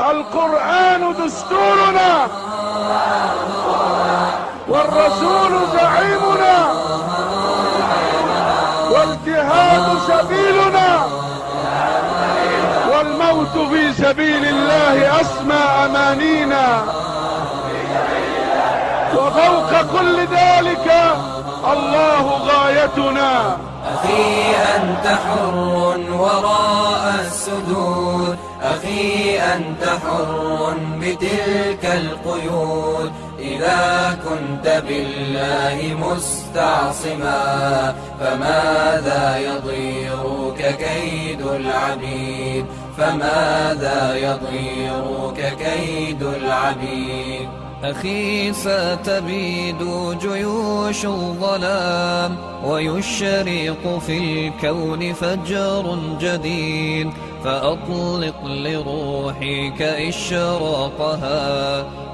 القرآن دستورنا والرسول زعيمنا والجهاد سبيلنا والموت في سبيل الله أسمى أمانينا وفوق كل ذلك الله غايتنا أخي أنت حر وراء السدود أخي أنت حر بتلك القيود. إذا كنت بالله مستعصما فماذا يضيرك كيد العبيد؟ فماذا يضيرك كيد العبيد؟ أخي ستبيد جيوش الظلام ويشرق في الكون فجر جديد. فأطلق لروحك إشراقها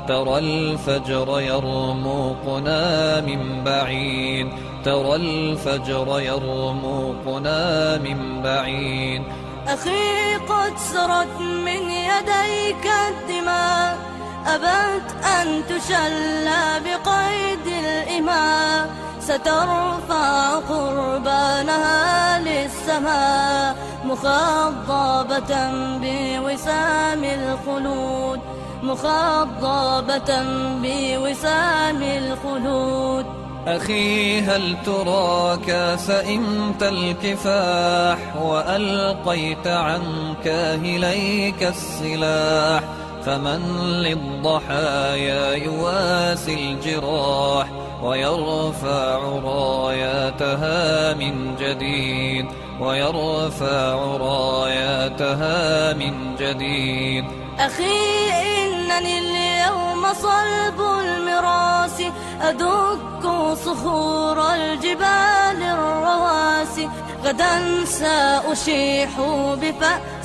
ترى الفجر يرموقنا من بعيد ترى الفجر يرموقنا من بعيد. أخي قد سرت من يديك الدماء أبت أن تشلى بقيد الإماء. سترفع قربانها للسماء مخضبة بوسام الخلود مخضبة بوسام الخلود. أخي هل تراك سئمت الكفاح وألقيت عن كاهليك السلاح؟ فمن للضحايا يواسي الجراح ويرفع راياتها من جديد ويرفع راياتها من جديد. أخي إنني اليوم صلب المراس أدك صخور الجبال الرواسي. غدا سأشيح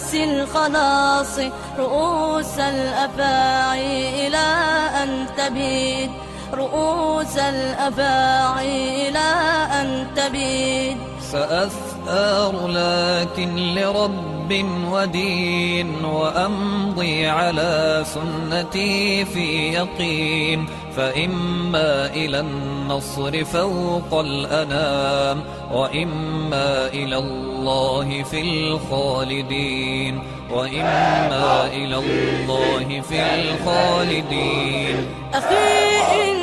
بفأس الخلاص رؤوس الأفاعي إلى أن تبيد. رؤوس الأفاعي إلى أن تبيد. سأثار لكن لرب ودين وأمضي على سنتي في يقين. فإما إلى النصر فوق الأنام وإما إلى الله في الخالدين. وإما إلى الله في الخالدين. أخي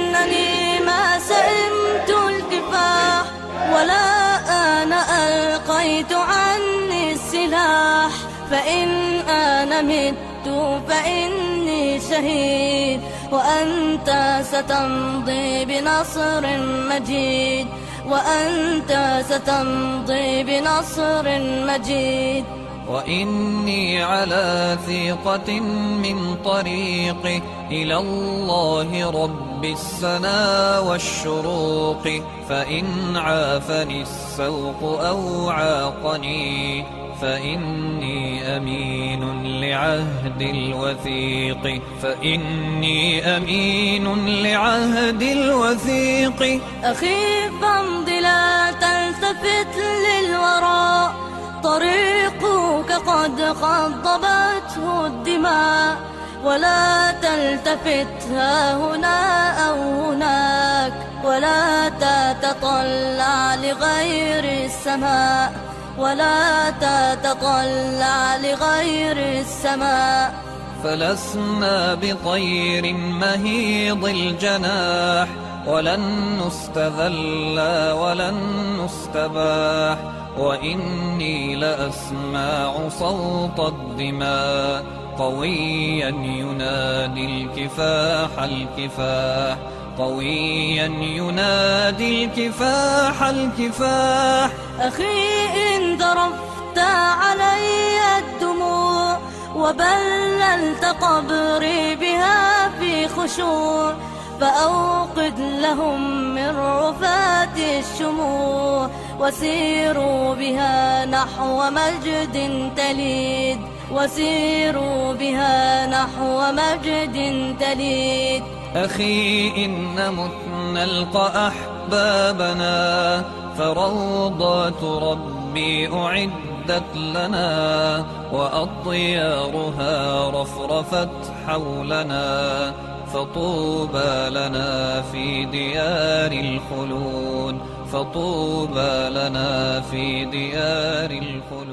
فإن أنا مت فإني شهيد وأنت ستمضي بنصر مجيد وأنت ستمضي بنصر مجيد وإني على ثيقة من طريقي إلى الله رب السنا والشروق فإن عافني السوق أو عاقني فإني أمين لعهد الوثيق فإني أمين لعهد الوثيق. أخي فامض لا تلتفت للوراء. طريقك قد خضبته الدماء ولا تلتفت ها هنا أو هناك ولا تتطلع لغير السماء ولا تتطلع لغير السماء. فلسنا بطير مهيض الجناح ولن نستذل ولن نستباح. وإني لأسمع صوت الدماء قويا ينادي الكفاح الكفاح قويا ينادي الكفاح الكفاح أخي إن ذرفت علي الدموع وبللت قبري بها في خشوع فأوقد لهم من رفات الشموع وسيروا بها نحو مجد تليد. وسيروا بها نحو مجد تليد. أخي إن مت نلقى أحبابنا فروضات ربي أعد أعدت لنا وأطيارها رفرفت حولنا. فطوبى لنا في ديار الخلود. فطوبى لنا في ديار الخلود.